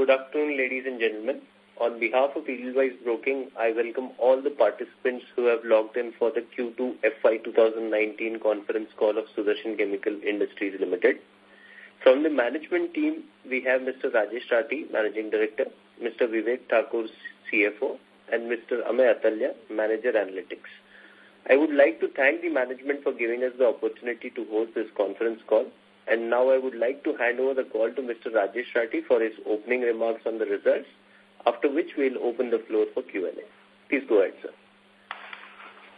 Good afternoon, ladies and gentlemen. On behalf of Edelweiss Broking, I welcome all the participants who have logged in for the Q2 FY 2019 conference call of Sudarshan Chemical Industries Limited. From the management team, we have Mr. Rajesh Rathi, Managing Director, Mr. Vivek Thakur, CFO, and Mr. Amay Atalya, Manager Analytics. I would like to thank the management for giving us the opportunity to host this conference call. And now I would like to hand over the call to Mr. Rajesh Rathi for his opening remarks on the results after which we'll open the floor for Q&A. Please go ahead, sir.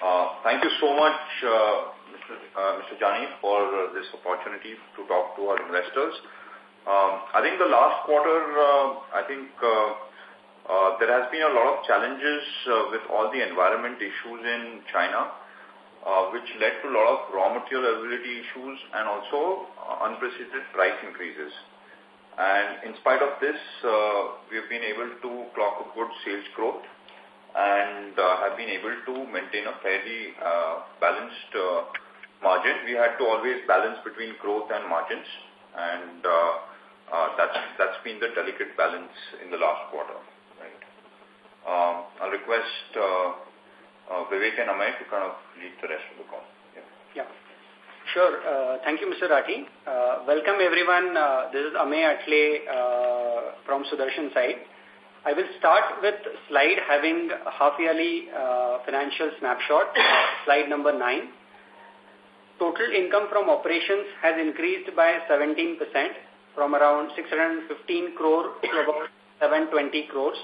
Uh, thank you so much, uh, Mr. Uh, Mr. Jani, for this opportunity to talk to our investors. Um, I think the last quarter, uh, I think uh, uh, there has been a lot of challenges uh, with all the environment issues in China, uh, which led to a lot of raw material availability issues and also uh, unprecedented price increases. And in spite of this, uh, we have been able to clock a good sales growth and uh, have been able to maintain a fairly uh, balanced uh, margin. We had to always balance between growth and margins, and uh, uh, that's that's been the delicate balance in the last quarter. Right. Um, I'll request uh, uh, Vivek and Amay to kind of lead the rest of the call. Yeah. yeah. Sure. Uh, thank you, Mr. Rathi. Uh, welcome, everyone. Uh, this is Amay Atle uh, from Sudarshan side. I will start with slide having half-yearly uh, financial snapshot, slide number 9. Total income from operations has increased by 17% from around 615 crore to about 720 crores.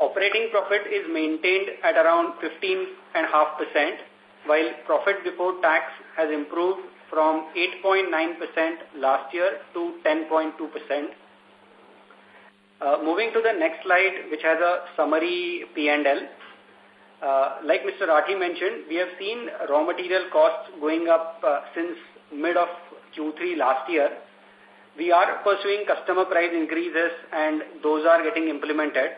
Operating profit is maintained at around 15.5% while profit before tax has improved from 8.9% last year to 10.2%. Uh, moving to the next slide, which has a summary P&L. Uh, like Mr. Rathi mentioned, we have seen raw material costs going up uh, since mid of Q3 last year. We are pursuing customer price increases and those are getting implemented.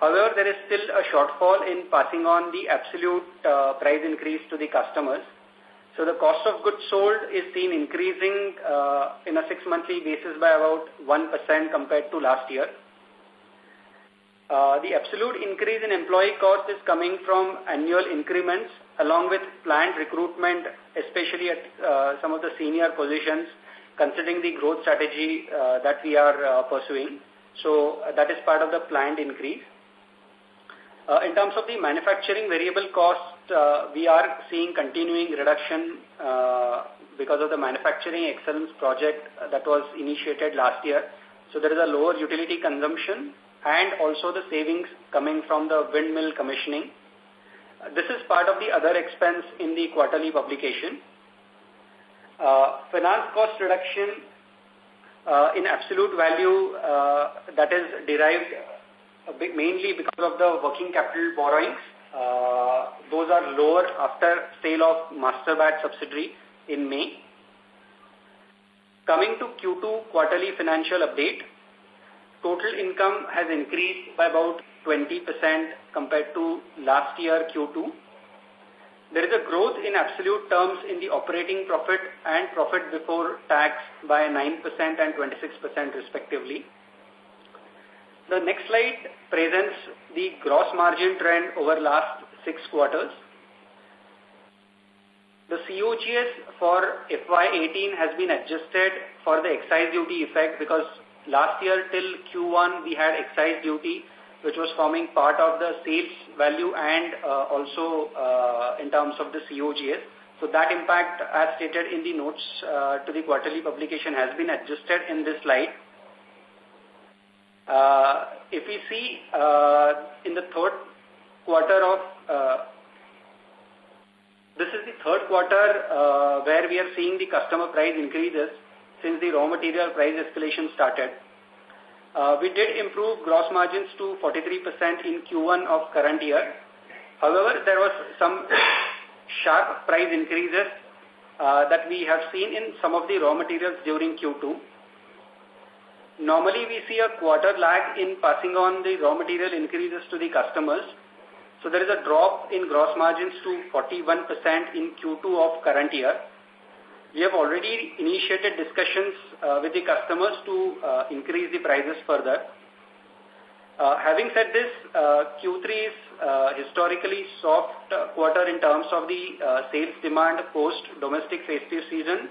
However, there is still a shortfall in passing on the absolute uh, price increase to the customers. So the cost of goods sold is seen increasing uh, in a six-monthly basis by about 1% compared to last year. Uh, the absolute increase in employee cost is coming from annual increments along with planned recruitment, especially at some of the senior positions, considering the growth strategy that we are pursuing. So that is part of the planned increase. Uh, in terms of the manufacturing variable cost, uh, we are seeing continuing reduction uh, because of the manufacturing excellence project that was initiated last year. So there is a lower utility consumption and also the savings coming from the windmill commissioning. This is part of the other expense in the quarterly publication. Uh, finance cost reduction uh, in absolute value uh, that is derived mainly because of the working capital borrowings. Uh, those are lower after sale of Masterbatch subsidiary in May. Coming to Q2 quarterly financial update, total income has increased by about 20% compared to last year Q2. There is a growth in absolute terms in the operating profit and profit before tax by 9% and 26% respectively. The next slide presents the gross margin trend over last six quarters. The COGS for FY18 has been adjusted for the excise duty effect because last year till Q1 we had excise duty which was forming part of the sales value and uh, also uh, in terms of the COGS. So that impact as stated in the notes uh, to the quarterly publication has been adjusted in this slide. Uh, if we see uh, in the third quarter of, uh, this is the third quarter where we are seeing the customer price increases since the raw material price escalation started. We did improve gross margins to 43% in Q1 of current year. However, there was some sharp price increases that we have seen in some of the raw materials during Q2. Normally, we see a quarter lag in passing on the raw material increases to the customers. So there is a drop in gross margins to 41% in Q2 of current year. we have already initiated discussions uh, with the customers to uh, increase the prices further. Uh, having said this, uh, Q3 is historically soft quarter in terms of the sales demand post domestic festive season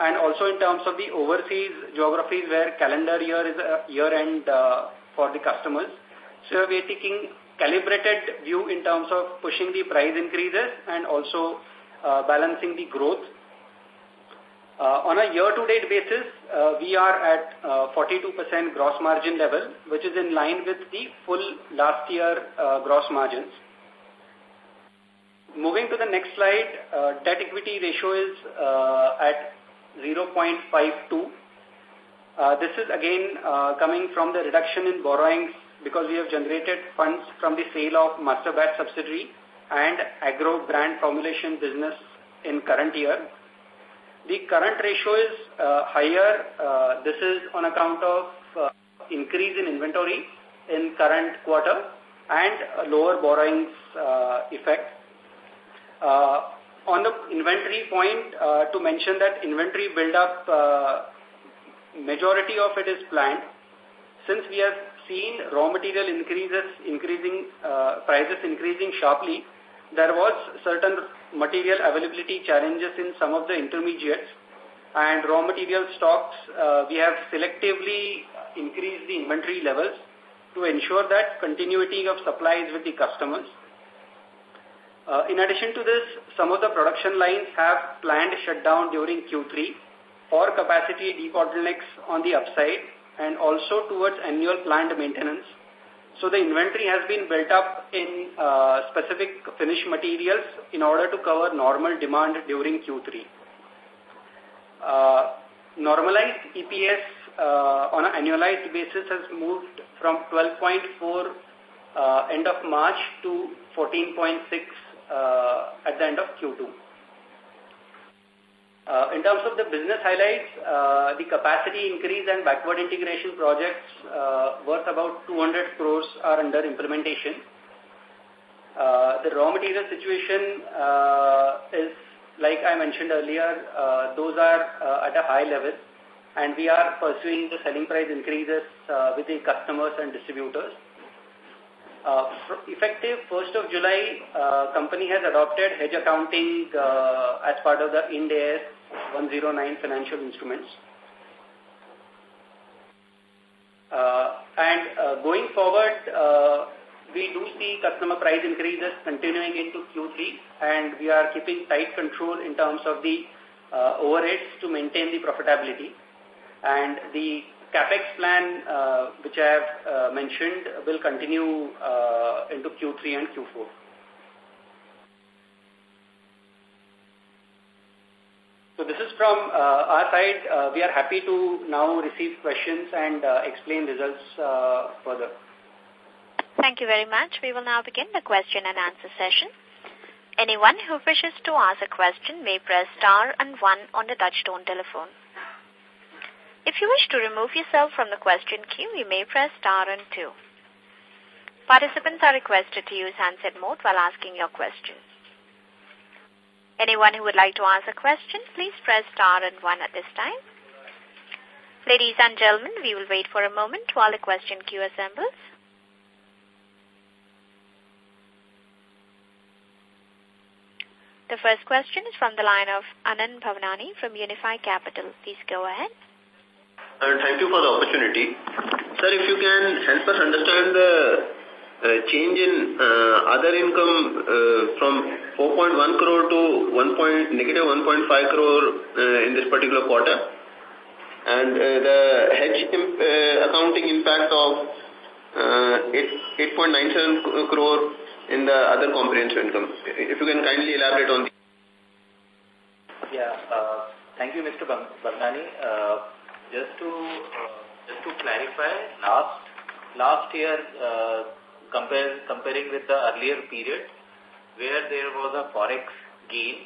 and also in terms of the overseas geographies where calendar year is a year end uh, for the customers. So we are taking calibrated view in terms of pushing the price increases and also uh, balancing the growth. Uh, on a year-to-date basis, uh, we are at 42% uh, gross margin level, which is in line with the full last year uh, gross margins. Moving to the next slide, uh, debt equity ratio is at 0.52. this is again uh, coming from the reduction in borrowings because we have generated funds from the sale of Masterbatch subsidiary and agro brand formulation business in current year. The current ratio is uh, higher. Uh, this is on account of uh, increase in inventory in current quarter and lower borrowings uh, effect. Uh, on the inventory point, uh, to mention that inventory build-up, majority of it is planned. Since we have seen raw material increases, increasing prices increasing sharply, there was certain material availability challenges in some of the intermediates and raw material stocks. Uh, we have selectively increased the inventory levels to ensure that continuity of supplies with the customers. Uh, in addition to this, some of the production lines have planned shutdown during Q3 for capacity debottlenecks on the upside and also towards annual planned maintenance so the inventory has been built up in uh, specific finished materials in order to cover normal demand during Q3. Uh, normalized EPS uh, on an annualized basis has moved from 12.4 uh, end of March to 14.6 uh, at the end of Q2. Uh, in terms of the business highlights, uh, the capacity increase and backward integration projects uh, worth about 200 crores are under implementation. Uh, the raw material situation uh, is, like I mentioned earlier, uh, those are uh, at a high level and we are pursuing the selling price increases uh, with the customers and distributors. Uh, effective 1st of July, uh, company has adopted hedge accounting uh, as part of the Ind AS 109 financial instruments. Uh, and uh, going forward, uh, we do see customer price increases continuing into Q3 and we are keeping tight control in terms of the uh, overheads to maintain the profitability. And the CapEx plan, uh, which I have uh, mentioned, will continue uh, into Q3 and Q4. So this is from our side. We are happy to now receive questions and explain results further. Thank you very much. We will now begin the question and answer session. Anyone who wishes to ask a question may press star and one on the touchtone telephone. If you wish to remove yourself from the question queue, you may press star and two. Participants are requested to use handset mode while asking your questions. Anyone who would like to ask a question, please press star and one at this time. Ladies and gentlemen, we will wait for a moment while the question queue assembles. The first question is from the line of Anand Bhavnani from Unifi Capital. Please go ahead. Thank you for the opportunity. Sir, if you can help us understand the uh, change in uh, other income uh, from 4.1 crore to 1 point, negative 1.5 crore uh, in this particular quarter. And uh, the hedge imp, accounting impact of uh, 8.97 crore in the other comprehensive income. If you can kindly elaborate on the... Yeah, thank you, Mr. Bangani. Just to uh, just to clarify, last last year uh, compare, comparing with the earlier period where there was a forex gain.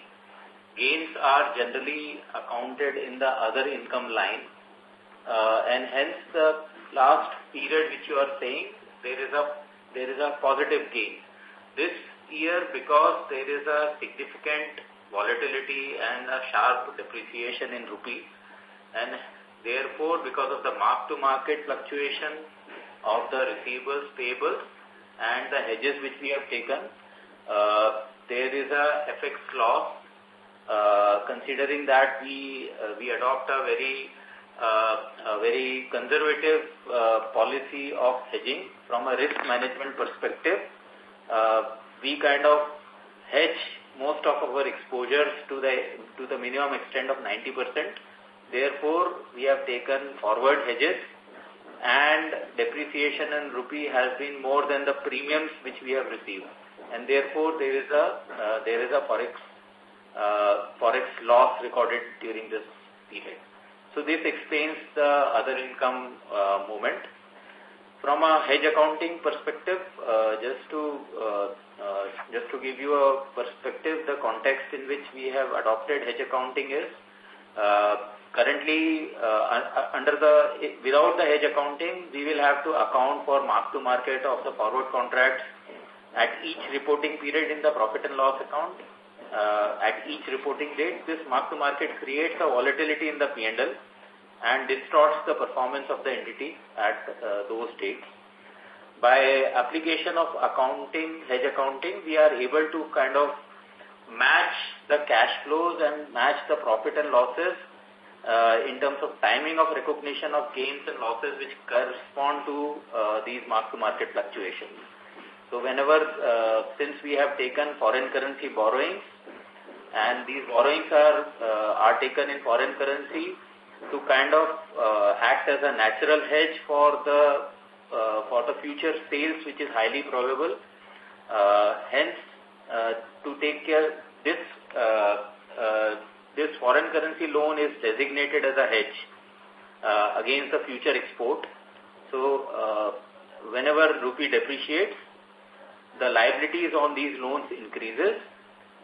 Gains are generally accounted in the other income line uh, and hence the last period which you are saying there is a there is a positive gain. This year because there is a significant volatility and a sharp depreciation in rupee. And therefore, because of the mark-to-market fluctuation of the receivables, payables, and the hedges which we have taken, uh, there is a FX loss, uh, considering that we uh, we adopt a very uh, a very conservative uh, policy of hedging from a risk management perspective. Uh, we kind of hedge most of our exposures to the to the minimum extent of 90%. Therefore, we have taken forward hedges and depreciation in rupee has been more than the premiums which we have received. And therefore, there is a uh, there is a forex uh, forex loss recorded during this period. So this explains the other income uh, movement. From a hedge accounting perspective, uh, just to uh, uh, just to give you a perspective, the context in which we have adopted hedge accounting is currently uh, under the without the hedge accounting, we will have to account for mark to market of the forward contracts at each reporting period in the profit and loss account. Uh, at each reporting date, this mark to market creates a volatility in the P&L and distorts the performance of the entity at uh, those dates by application of accounting, hedge accounting, we are able to kind of match the cash flows and match the profit and losses uh, in terms of timing of recognition of gains and losses which correspond to uh, these mark-to-market fluctuations. So whenever, uh, since we have taken foreign currency borrowings and these borrowings are, uh, are taken in foreign currency to kind of uh, act as a natural hedge for the uh, for the future sales, which is highly probable. Uh, hence, uh, to take care, this uh, uh, this foreign currency loan is designated as a hedge uh, against the future export. So, uh, whenever rupee depreciates, the liabilities on these loans increases,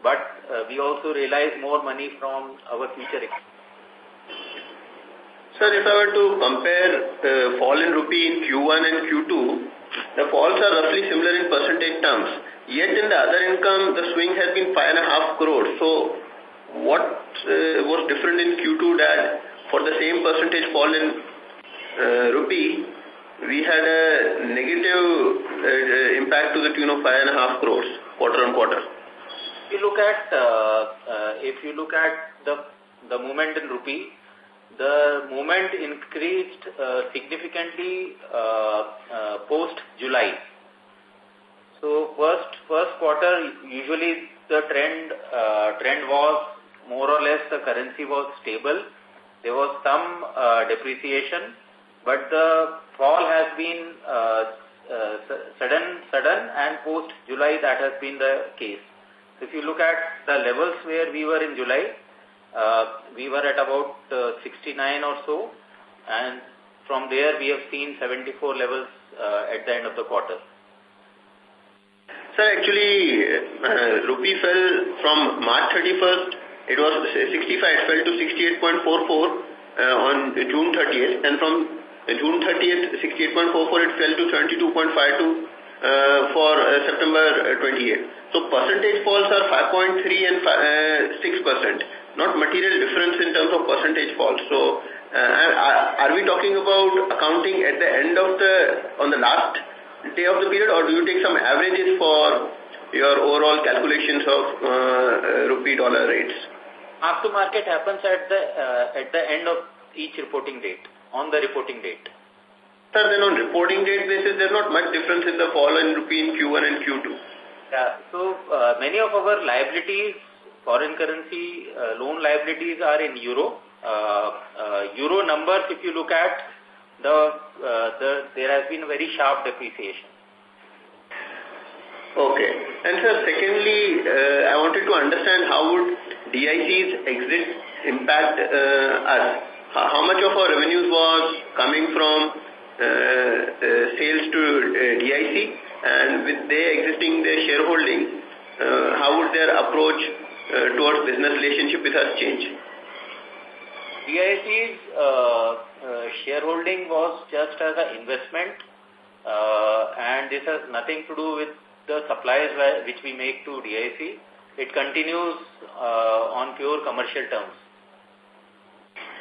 but uh, we also realize more money from our future export. Sir, if I were to compare the fall in rupee in Q1 and Q2, the falls are roughly similar in percentage terms. Yet in the other income, the swing has been five and a half crores. So, what was different in Q2 that for the same percentage fall in uh, rupee, we had a negative uh, impact to the tune of five and a half crores quarter on quarter. If you look at uh, uh, if you look at the the movement in rupee, the movement increased uh, significantly uh, uh, post-July. So first first quarter, usually the trend uh, trend was more or less the currency was stable. There was some uh, depreciation, but the fall has been uh, uh, sudden, sudden, and post July that has been the case. If you look at the levels where we were in July, uh, we were at about uh, 69 or so, and from there we have seen 74 levels at the end of the quarter. Sir, actually, rupee fell from March 31st, it was 65, it fell to 68.44 uh, on June 30th, and from June 30th, 68.44, it fell to 72.52 uh, for uh, September 28th. So percentage falls are 5.3 and 6% not material difference in terms of percentage falls. So, uh, are we talking about accounting at the end of the, on the last day of the period or do you take some averages for your overall calculations of uh, rupee dollar rates? Mark to market happens at the, uh, at the end of each reporting date, on the reporting date. Sir, then on reporting date basis, there's not much difference in the fall in rupee in Q1 and Q2. Yeah, so uh, many of our liabilities foreign currency uh, loan liabilities are in euro. Uh, uh, euro numbers, if you look at, the, the there has been a very sharp depreciation. Okay. And sir, secondly, I wanted to understand how would DIC's exit impact us? How much of our revenues was coming from sales to DIC and with their existing their shareholding, how would their approach uh, towards business relationship with us change? DIC's uh, uh, shareholding was just as an investment uh, and this has nothing to do with the supplies which we make to DIC. it continues uh, on pure commercial terms.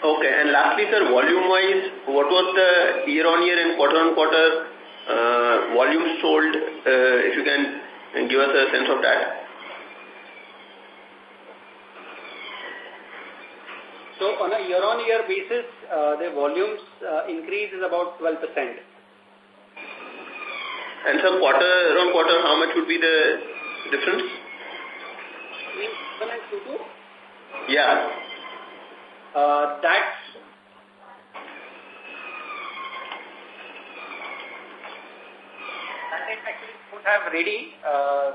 Okay. And lastly, sir, volume-wise, what was the year-on-year -year and quarter-on-quarter uh, volume sold, uh, if you can give us a sense of that? So on a year-on-year -year basis, uh, the volumes uh, increase is about 12%. And so quarter on quarter, how much would be the difference? Between Q2? Yeah. Uh, that's that actually would have ready. Uh,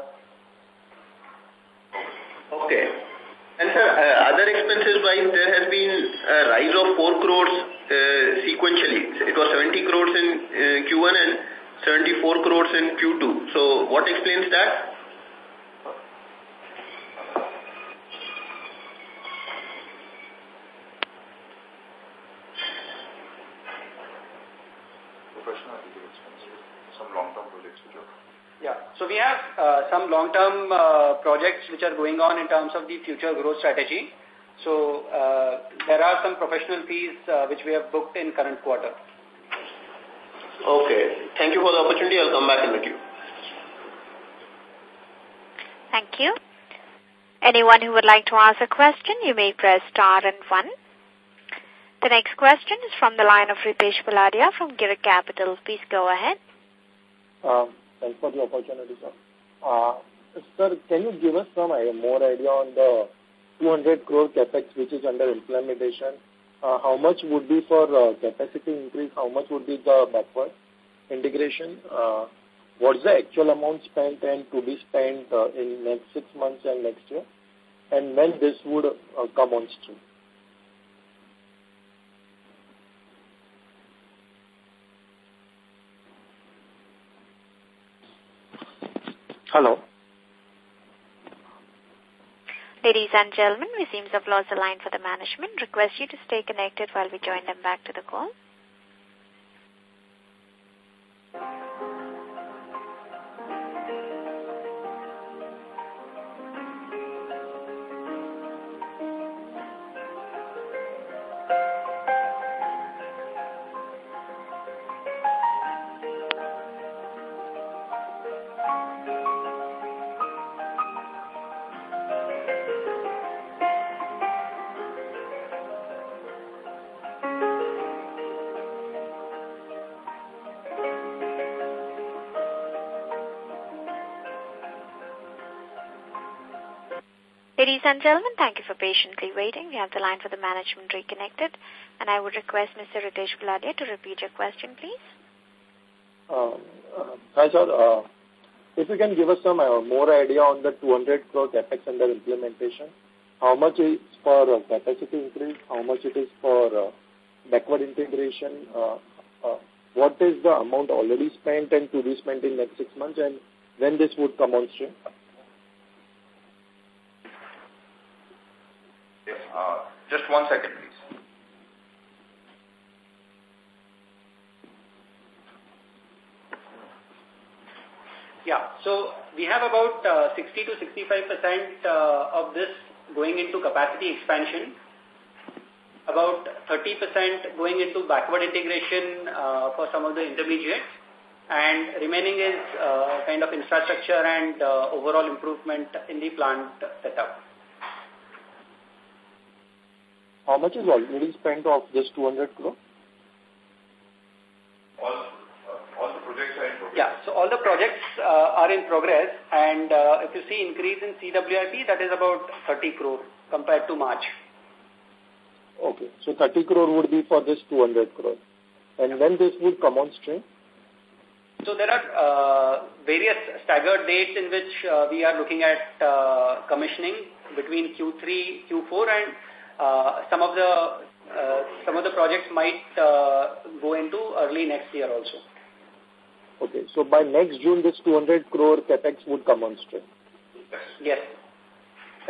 okay. And sir, uh, other expenses wise, there has been a rise of 4 crores uh, sequentially. It was 70 crores in uh, Q1 and 74 crores in Q2. So what explains that? Professionality expensive. Some long term projects Yeah. So we have uh, some long-term uh, projects which are going on in terms of the future growth strategy. So uh, there are some professional fees uh, which we have booked in current quarter. Okay. Thank you for the opportunity. I'll come back in the queue. Thank you. Anyone who would like to ask a question, you may press star and one. The next question is from the line of Ritesh Paladia from Girik Capital. Please go ahead. Um, Thanks for the opportunity, sir. Uh, sir, can you give us some uh, more idea on the 200 crore capex which is under implementation? Uh, how much would be for uh, capacity increase? How much would be the backward integration? Uh, what's the actual amount spent and to be spent uh, in next six months and next year? And when this would uh, come on stream? Hello. Ladies and gentlemen, we seem to have lost the line for the management. Request you to stay connected while we join them back to the call. Ladies and gentlemen, thank you for patiently waiting. We have the line for the management reconnected, and I would request Mr. Ritesh Paladia to repeat your question, please. Uh, uh, hi, sir. Uh, if you can give us some uh, more idea on the 200 crore capex under implementation, how much is for uh, capacity increase, how much it is for uh, backward integration, uh, uh, what is the amount already spent and to be spent in next six months, and when this would come on stream? Uh, just one second, please. Yeah, so we have about uh, 60 to 65 percent uh, of this going into capacity expansion, about 30 percent going into backward integration uh, for some of the intermediates, and remaining is uh, kind of infrastructure and uh, overall improvement in the plant setup. How much is already spent of this 200 crore? All, uh, all the projects are in progress. Yeah, so all the projects uh, are in progress and uh, if you see increase in CWIP, that is about 30 crore compared to March. Okay, so 30 crore would be for this 200 crore. And when this would come on stream? So there are uh, various staggered dates in which uh, we are looking at uh, commissioning between Q3, Q4 and some of the uh, some of the projects might uh, go into early next year also. Okay, so by next June, this 200 crore capex would come on stream. Yes.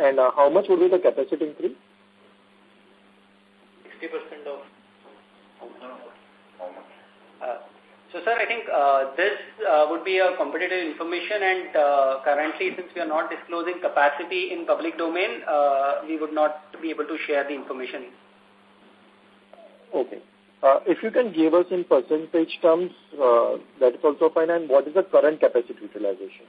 And uh, how much would be the capacity increase? 60% of Uh, So, sir, I think uh, this uh, would be a competitive information and uh, currently since we are not disclosing capacity in public domain, uh, we would not be able to share the information. Okay. Uh, if you can give us in percentage terms, uh, that is also fine. And what is the current capacity utilization?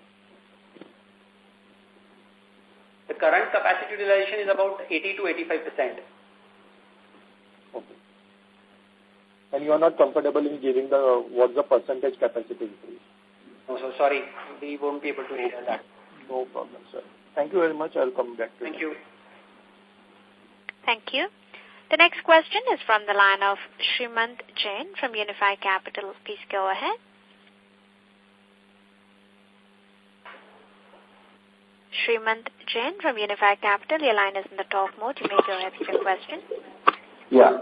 The current capacity utilization is about 80 to 85 percent. Okay and you are not comfortable in giving the what's the percentage capacity increase? No, so sorry, we won't be able to share that. No problem, sir. Thank you very much. I'll come back to you. Thank you. you. Thank you. The next question is from the line of Srimant Jain from Unifi Capital. Please go ahead. Srimant Jain from Unifi Capital, your line is in the talk mode. You may go ahead with your question. Yeah.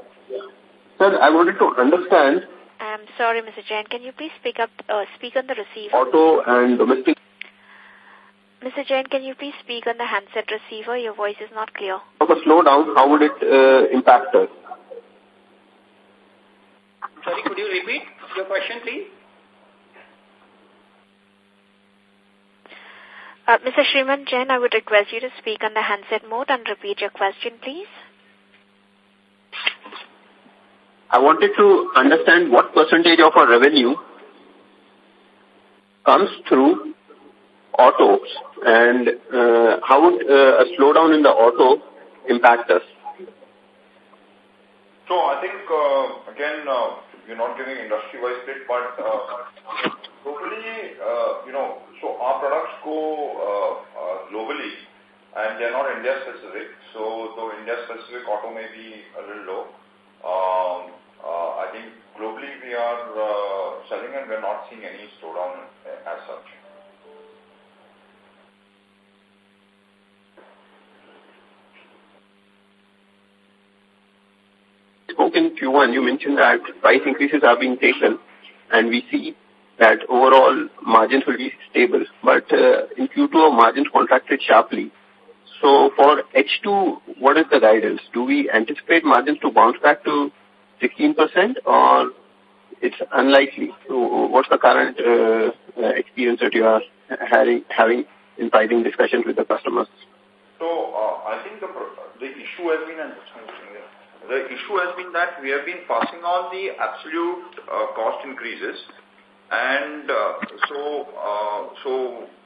Sir, I wanted to understand. I'm sorry, Mr. Jain. Can you please speak up, uh, speak on the receiver? Auto and domestic. Mr. Jain, can you please speak on the handset receiver? Your voice is not clear. Of a slowdown, how would it uh, impact us? Sorry, could you repeat your question, please? Uh, Mr. Sriman Jain, I would request you to speak on the handset mode and repeat your question, please. I wanted to understand what percentage of our revenue comes through autos and uh, how would uh, a slowdown in the auto impact us? So I think, uh, again, uh, you're not giving industry-wise split, but uh, globally, uh, you know, so our products go uh, uh, globally and they're not India-specific. So though India-specific auto may be a little low, um, uh, I think globally we are uh, selling and we're not seeing any slowdown as such. In Q1, you mentioned that price increases are being taken and we see that overall margins will be stable. But uh, in Q2, our margins contracted sharply. So for H2, what is the guidance? Do we anticipate margins to bounce back to 16% or it's unlikely? So what's the current uh, experience that you are having, having in pricing discussions with the customers? So uh, I think the the issue has been the issue has been that we have been passing on the absolute uh, cost increases, and uh, so uh, so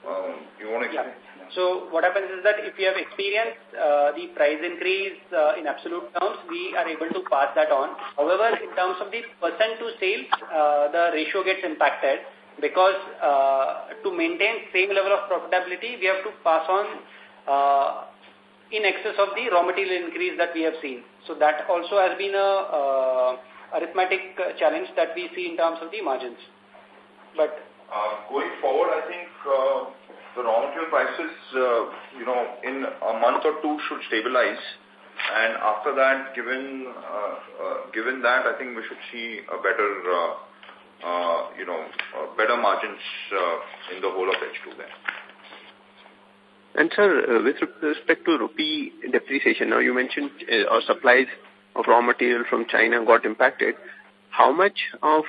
um, you want to explain? Yeah. So what happens is that if we have experienced uh, the price increase uh, in absolute terms, we are able to pass that on. However, in terms of the percent to sales, uh, the ratio gets impacted because uh, to maintain same level of profitability, we have to pass on uh, in excess of the raw material increase that we have seen. So that also has been a uh, arithmetic challenge that we see in terms of the margins. But uh, going forward, I think uh, the raw material prices, uh, you know, in a month or two should stabilize. And after that, given uh, uh, given that, I think we should see a better, uh, uh, you know, uh, better margins uh, in the whole of H2 then. And sir, uh, with respect to rupee depreciation, now you mentioned uh, our supplies of raw material from China got impacted. How much of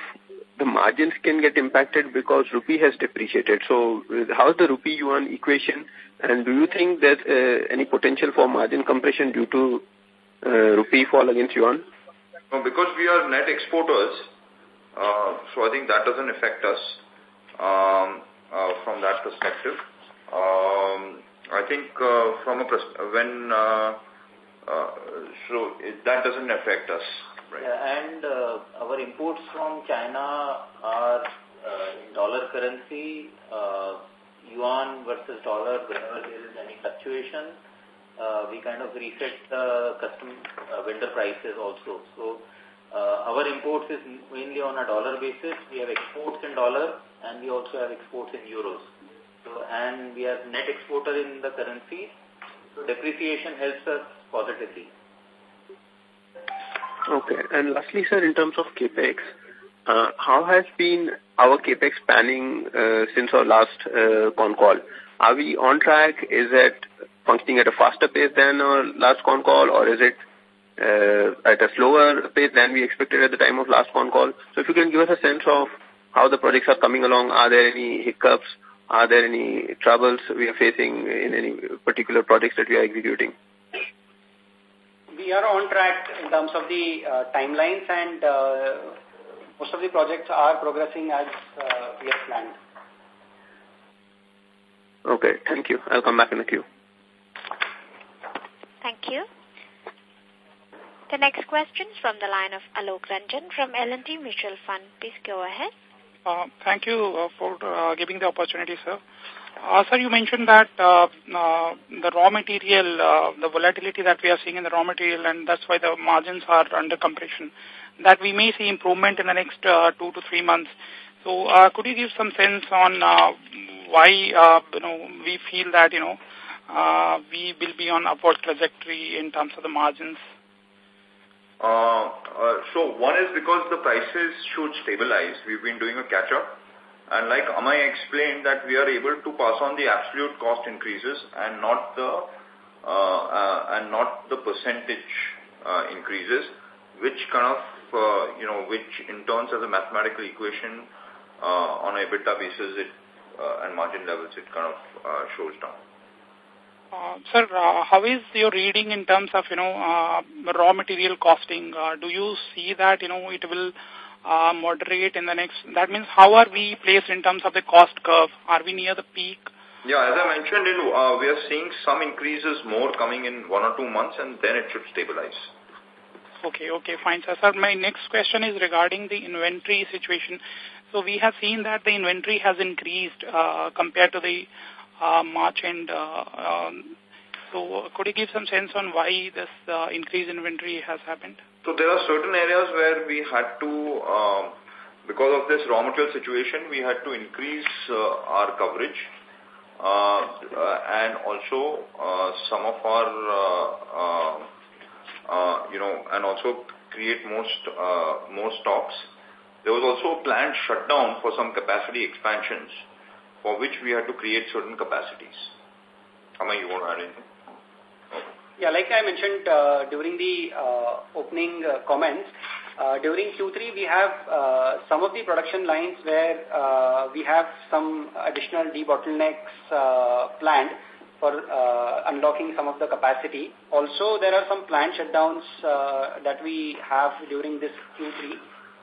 the margins can get impacted because rupee has depreciated. So how is the rupee yuan equation and do you think there's uh, any potential for margin compression due to uh, rupee fall against yuan? No, because we are net exporters, uh, so I think that doesn't affect us um, uh, from that perspective. Um, I think uh, from a when uh, uh, so it, that doesn't affect us. Right. And uh, our imports from China are uh, in dollar currency, uh, yuan versus dollar, whenever there is any fluctuation, we kind of reset the custom vendor prices also. So our imports is mainly on a dollar basis. We have exports in dollar and we also have exports in euros. So, and we are net exporter in the currency. So depreciation helps us positively. Okay. And lastly, sir, in terms of CAPEX, uh, how has been our CAPEX planning uh, since our last uh, con call? Are we on track? Is it functioning at a faster pace than our last con call or is it uh, at a slower pace than we expected at the time of last con call? So if you can give us a sense of how the projects are coming along. Are there any hiccups? Are there any troubles we are facing in any particular projects that we are executing? We are on track in terms of the uh, timelines and uh, most of the projects are progressing as uh, we have planned. Okay, thank you. I'll come back in the queue. Thank you. The next question is from the line of Alok Ranjan from L&T Mutual Fund. Please go ahead. Uh, thank you uh, for uh, giving the opportunity, sir. Uh, sir, you mentioned that uh, uh, the raw material, uh, the volatility that we are seeing in the raw material, and that's why the margins are under compression, that we may see improvement in the next uh, two to three months. So, uh, could you give some sense on uh, why, uh, you know, we feel that, you know, uh, we will be on upward trajectory in terms of the margins? Uh, uh, so one is because the prices should stabilize. We've been doing a catch-up. And like Amay explained that we are able to pass on the absolute cost increases and not the uh, uh, and not the percentage increases, which kind of uh, you know which in terms of the mathematical equation uh, on a EBITDA basis it uh, and margin levels it kind of uh, shows down. Uh, sir, uh, how is your reading in terms of, you know, uh, raw material costing? Uh, do you see that, you know, it will uh, moderate in the next, that means how are we placed in terms of the cost curve? Are we near the peak? Yeah, as I mentioned, in, uh, we are seeing some increases more coming in one or two months and then it should stabilize. Okay, okay, fine, sir. Sir, my next question is regarding the inventory situation. So we have seen that the inventory has increased uh, compared to the uh, March end. Uh, um, so could you give some sense on why this uh, increased inventory has happened? So there are certain areas where we had to, um, because of this raw material situation, we had to increase uh, our coverage. Uh, uh, and also uh, some of our, uh, uh, uh, you know, and also create most uh, more stocks. There was also a planned shutdown for some capacity expansions for which we had to create certain capacities. Amay, you want to add anything? Yeah, like I mentioned uh, during the uh, opening uh, comments, uh, during Q3 we have uh, some of the production lines where uh, we have some additional debottlenecks planned for unlocking some of the capacity. Also, there are some planned shutdowns that we have during this Q3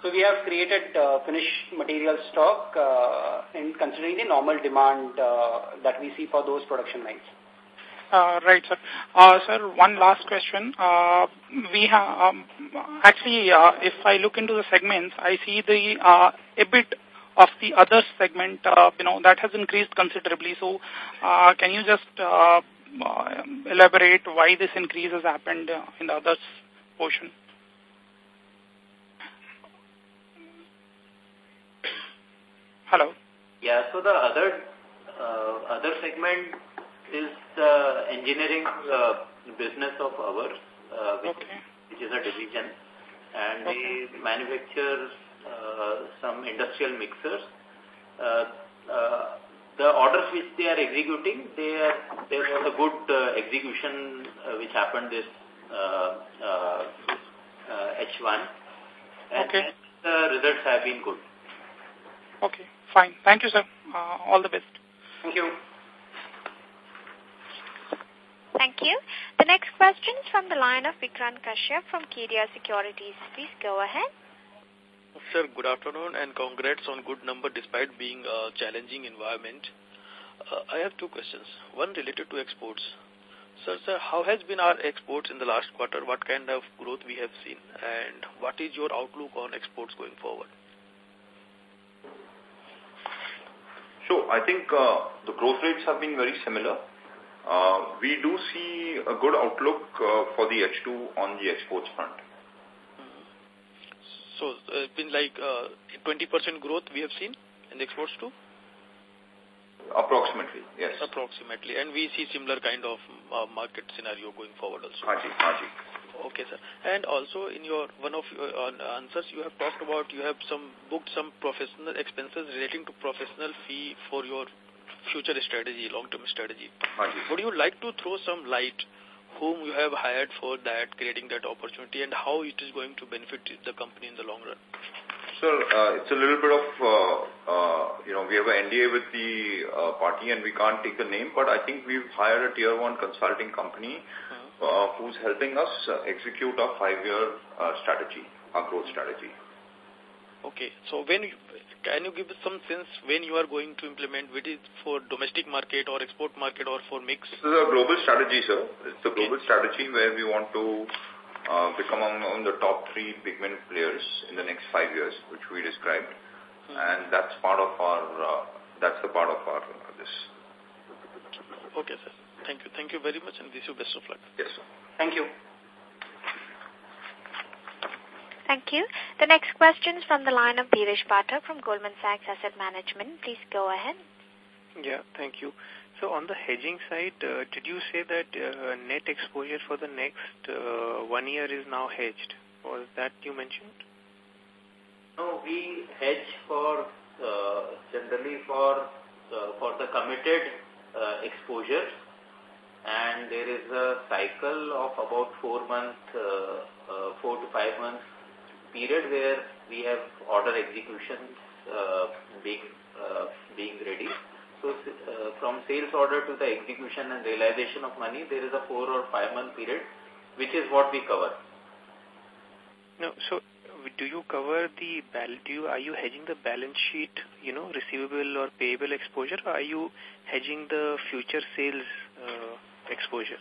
so we have created uh, finished material stock uh, in considering the normal demand uh, that we see for those production lines. Uh, right, sir. Uh, sir, one last question. Uh, we have um, actually, if I look into the segments, I see the uh, EBIT of the other segment, you know, that has increased considerably. So, uh, can you just uh, elaborate why this increase has happened in the others portion? Hello. Yeah, so the other uh, other segment is the engineering uh, business of ours, uh, which, okay. which is a division, and okay. we manufacture uh, some industrial mixers. Uh, uh, the orders which they are executing, they are, there was a good uh, execution uh, which happened this uh, uh, uh, H1, and okay. the results have been good. Okay, fine. Thank you, sir. Uh, all the best. Thank you. Thank you. The next question is from the line of Vikrant Kashyap from Kedia Securities. Please go ahead. Sir, good afternoon and congrats on good number despite being a challenging environment. Uh, I have two questions. One related to exports. Sir, sir, how has been our exports in the last quarter? What kind of growth we have seen? And what is your outlook on exports going forward? So I think uh, the growth rates have been very similar. Uh, we do see a good outlook uh, for the H2 on the exports front. So uh, it's been like 20% uh, growth we have seen in the exports too? Approximately, yes. Approximately. And we see similar kind of uh, market scenario going forward also. Haji, Haji. Okay, sir. And also in your one of your uh, answers, you have talked about you have some booked some professional expenses relating to professional fee for your future strategy, long-term strategy. Haji. Would you like to throw some light whom you have hired for that, creating that opportunity, and how it is going to benefit the company in the long run? Sir, uh, it's a little bit of, uh, uh, you know, we have an NDA with the uh, party and we can't take the name, but I think we've hired a tier one consulting company uh, who's helping us uh, execute our five-year uh, strategy, our growth strategy. Okay. So when you, can you give us some sense when you are going to implement, whether it for domestic market or export market or for mix? This is a global strategy, sir. It's a global strategy where we want to uh, become among the top three pigment players in the next five years, which we described. Hmm. And that's part of our, uh, that's the part of our, uh, this. Okay, sir. Thank you. Thank you very much and wish you best of luck. Yes, sir. Thank you. Thank you. The next question is from the line of Dheeresh Pathak from Goldman Sachs Asset Management. Please go ahead. Yeah, thank you. So on the hedging side, uh, did you say that uh, net exposure for the next uh, one year is now hedged? Was that you mentioned? No, we hedge for uh, generally for uh, for the committed uh, exposure and there is a cycle of about four months, four to five months period where we have order executions uh, being uh, being ready. So uh, from sales order to the execution and realization of money, there is a four or five month period, which is what we cover. No, so do you cover the do you are you hedging the balance sheet, you know, receivable or payable exposure, or are you hedging the future sales uh, exposure?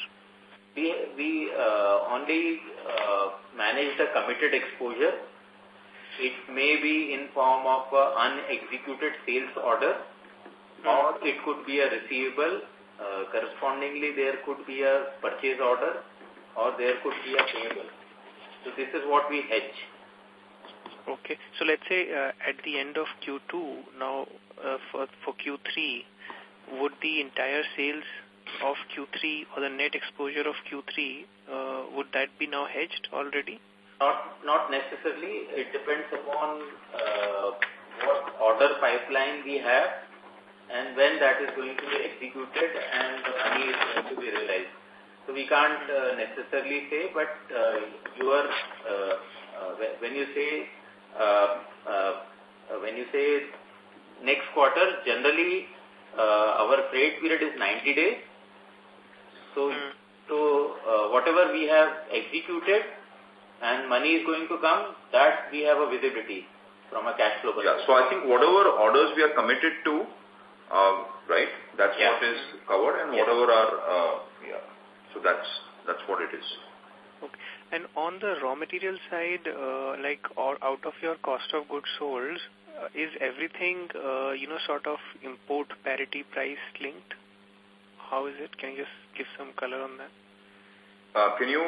we we uh, only uh, manage the committed exposure. It may be in form of unexecuted sales order. Or it could be a receivable. Uh, correspondingly, there could be a purchase order, or there could be a payable. So this is what we hedge. Okay. So let's say uh, at the end of Q2, now uh, for, for Q3, would the entire sales of Q3 or the net exposure of Q3, uh, would that be now hedged already? Not, not necessarily. It depends upon uh, what order pipeline we have and when that is going to be executed and the money is going to be realized. So we can't uh, necessarily say, but uh, your uh, uh, when you say uh, uh, when you say next quarter, generally uh, our trade period is 90 days so, mm. so uh, whatever we have executed and money is going to come, that we have a visibility from a cash flow Yeah, so I think whatever orders we are committed to, uh, right, that's yeah. what is covered and yeah. whatever are, uh, yeah, so that's, that's what it is. Okay. And on the raw material side, uh, like or out of your cost of goods sold, uh, is everything, uh, you know, sort of import parity price linked? How is it? Can you just give some color on that? Uh, can you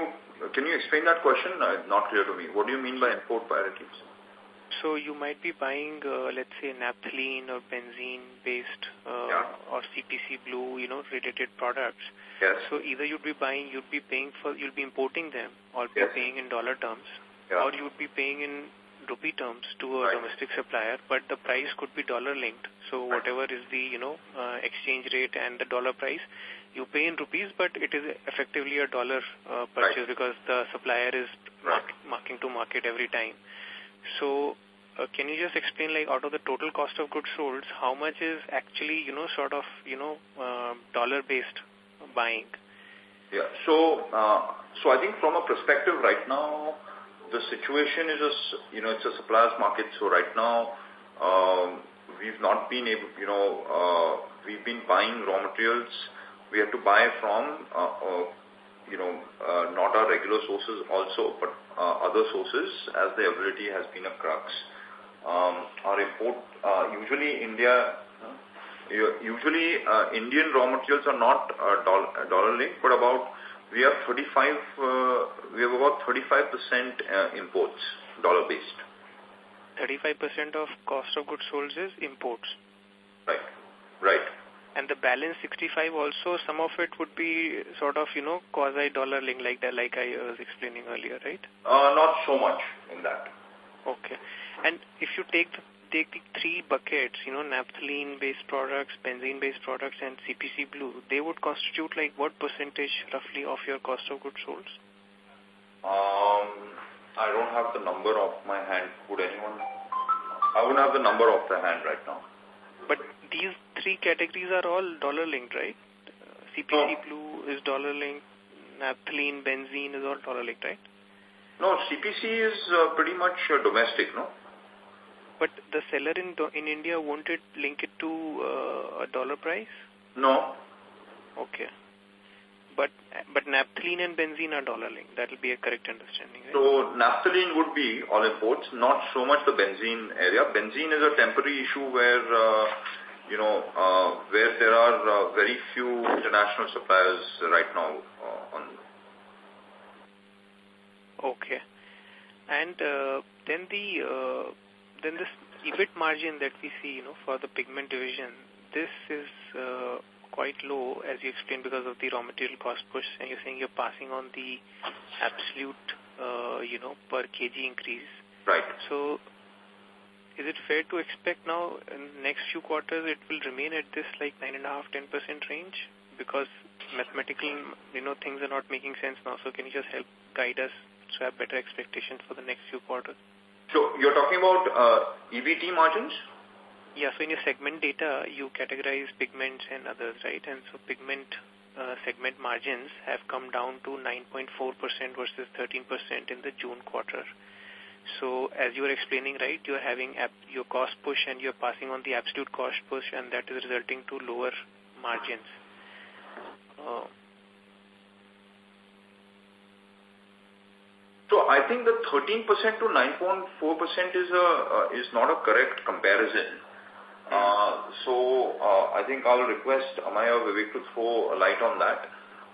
can you explain that question? Uh, not clear to me. What do you mean by import parities? So you might be buying, uh, let's say, naphthalene or benzene-based uh, yeah. or CPC blue, you know, related products. Yes. So either you'd be buying, you'd be paying for, you'll be importing them, or yes. be paying in dollar terms, yeah. or you'd be paying in rupee terms to a right. domestic supplier, but the price could be dollar linked. So whatever is the, you know, uh, exchange rate and the dollar price, you pay in rupees, but it is effectively a dollar uh, purchase right. because the supplier is mark marking to market every time. So uh, can you just explain, like, out of the total cost of goods sold, how much is actually, you know, sort of, you know, uh, dollar-based buying? Yeah. So, uh, so I think from a perspective right now, the situation is, a, you know, it's a supplier's market. So right now, um, we've not been able, you know, uh, we've been buying raw materials. We have to buy from, uh, uh, you know, uh, not our regular sources also, but uh, other sources as the ability has been a crux. Um, our import, uh, usually India, uh, usually uh, Indian raw materials are not uh, dollar, dollar linked, but about we have 35, uh, we have about 35% uh, imports, dollar-based. 35% of cost of goods sold is imports. Right, right. And the balance 65 also, some of it would be sort of, you know, quasi-dollar link like that, like I was explaining earlier, right? Uh, not so much in that. Okay. And if you take the take the three buckets, you know, naphthalene-based products, benzene-based products, and CPC blue, they would constitute like what percentage roughly of your cost of goods sold? Um, I don't have the number off my hand. Would anyone? I wouldn't have the number off the hand right now. But these three categories are all dollar linked, right? CPC no. Blue is dollar linked, naphthalene, benzene is all dollar linked, right? No, CPC is uh, pretty much uh, domestic, no? But the seller in in India, won't it link it to uh, a dollar price? No. Okay. But but naphthalene and benzene are dollar linked. That will be a correct understanding, right? So naphthalene would be all imports, not so much the benzene area. Benzene is a temporary issue where, uh, you know, uh, where there are uh, very few international suppliers right now uh, on. Okay. And uh, then the uh, then this EBIT margin that we see, you know, for the pigment division, this is uh, quite low, as you explained, because of the raw material cost push, and you're saying you're passing on the absolute, uh, you know, per kg increase. Right. So, is it fair to expect now in next few quarters it will remain at this like 9.5-10% range? Because mathematical, you know, things are not making sense now. So, can you just help guide us to have better expectations for the next few quarters? So you're talking about uh, EBT margins? Yeah, so in your segment data, you categorize pigments and others, right? And so pigment uh, segment margins have come down to 9.4% versus 13% in the June quarter. So as you were explaining, right, you're having your cost push and you're passing on the absolute cost push and that is resulting to lower margins. Uh, So I think the 13% to 9.4% is a uh, is not a correct comparison. Uh, so uh, I think I'll request Amaya Vivek to throw a light on that.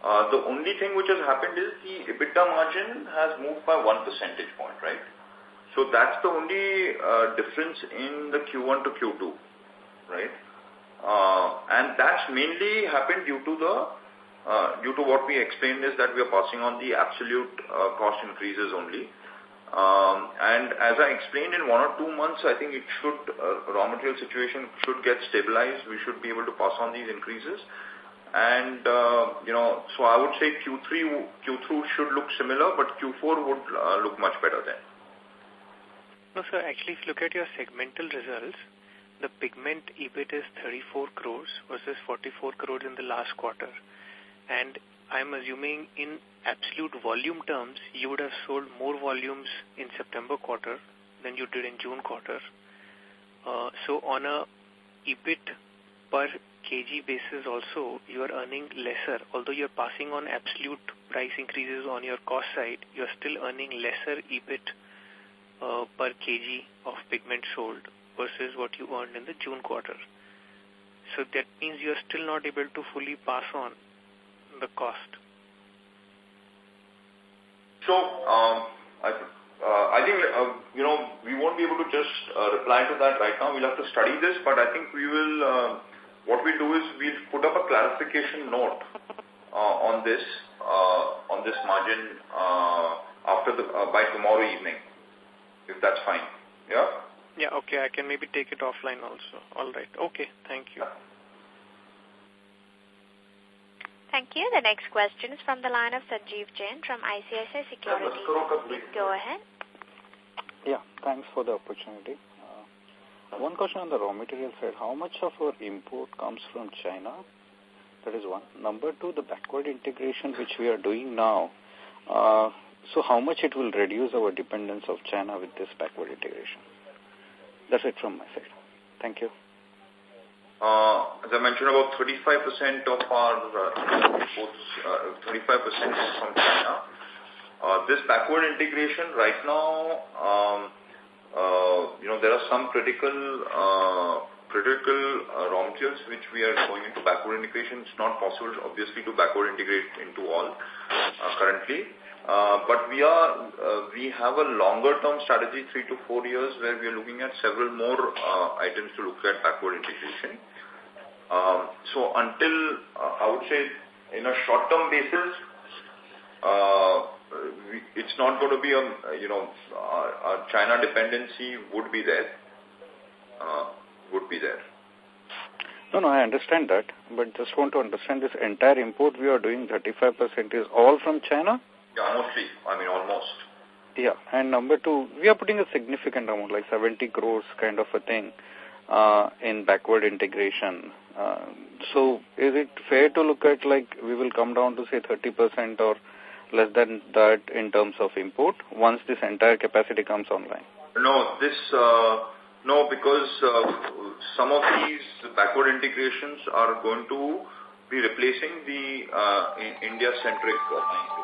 Uh, the only thing which has happened is the EBITDA margin has moved by one percentage point, right? So that's the only uh, difference in the Q1 to Q2, right? Uh, and that's mainly happened due to the uh, due to what we explained is that we are passing on the absolute uh, cost increases only. Um, and as I explained, in one or two months, I think it should, uh, raw material situation should get stabilized. We should be able to pass on these increases. And, uh, you know, so I would say Q3, Q3 should look similar, but Q4 would uh, look much better then. No, sir, actually, if you look at your segmental results, the pigment EBIT is 34 crores versus 44 crores in the last quarter. And I'm assuming in absolute volume terms, you would have sold more volumes in September quarter than you did in June quarter. Uh, so on a EBIT per kg basis also, you are earning lesser. Although you're passing on absolute price increases on your cost side, you're still earning lesser EBIT uh, per kg of pigment sold versus what you earned in the June quarter. So that means you're still not able to fully pass on the cost? So, um, I, uh, I think, uh, you know, we won't be able to just uh, reply to that right now. We'll have to study this, but I think we will, uh, what we'll do is we'll put up a clarification note uh, on this, uh, on this margin uh, after the, uh, by tomorrow evening, if that's fine. Yeah? Yeah, okay. I can maybe take it offline also. All right. Okay. Thank you. Thank you. The next question is from the line of Sanjeev Jain from ICICI Securities. Please go ahead. Yeah, thanks for the opportunity. Uh, one question on the raw material side. How much of our import comes from China? That is one. Number two, the backward integration which we are doing now. Uh, so how much it will reduce our dependence of China with this backward integration? That's it from my side. Thank you. Uh, as I mentioned, about 35% of our uh, imports, 35% uh, is from China. Uh, this backward integration right now, um, uh, you know, there are some critical uh, critical uh, raw materials which we are going into backward integration. It's not possible, obviously, to backward integrate into all uh, currently. Uh, but we are uh, we have a longer term strategy, three to four years, where we are looking at several more uh, items to look at backward integration. Um, so until, I would say, in a short-term basis, uh, it's not going to be a, you know, our, China dependency would be there, would be there. No, no, I understand that, but just want to understand this entire import we are doing, 35% is all from China? Yeah, mostly. I mean, almost. Yeah, and number two, we are putting a significant amount, like 70 crores kind of a thing, uh, in backward integration. Uh, so is it fair to look at like we will come down to say 30% or less than that in terms of import once this entire capacity comes online? No, this, uh, no, because uh, some of these backward integrations are going to be replacing the uh, India-centric uh,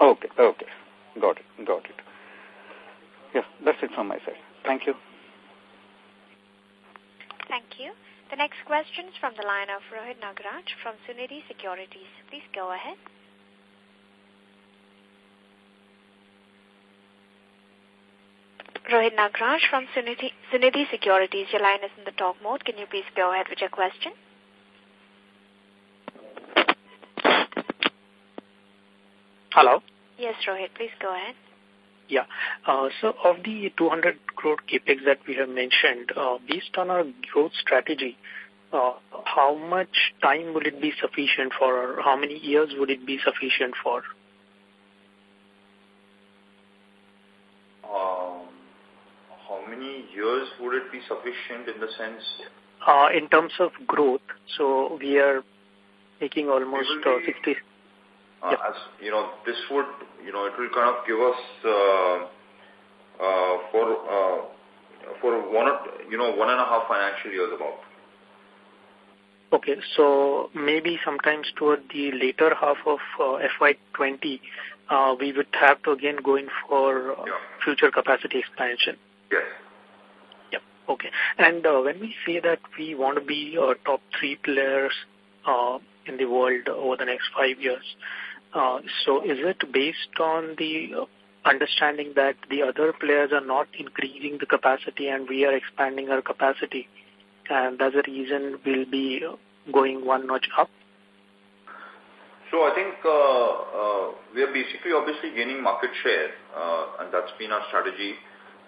Okay, okay. Got it, got it. Yeah, that's it from my side. Thank you. Thank you. The next question is from the line of Rohit Nagraj from Sunidhi Securities. Please go ahead. Rohit Nagraj from Sunidhi, Sunidhi Securities. Your line is in the talk mode. Can you please go ahead with your question? Hello? Yes, Rohit, please go ahead. Yeah. Uh, so of the 200 crore capex that we have mentioned, uh, based on our growth strategy, uh, how much time will it be sufficient for, or how many years would it be sufficient for? Um, how many years would it be sufficient in the sense? Uh, in terms of growth, so we are making almost uh, 60, uh, as you know, this would you know it will kind of give us uh, uh, for uh, for one you know one and a half financial years about. Okay, so maybe sometimes toward the later half of uh, FY20, uh, we would have to again go in for uh, yeah. future capacity expansion. Yes. Yep. Okay. And uh, when we say that we want to be uh, top three players uh, in the world over the next five years, uh, so is it based on the understanding that the other players are not increasing the capacity and we are expanding our capacity and that's the reason we'll be going one notch up? So I think uh, uh, we are basically obviously gaining market share uh, and that's been our strategy.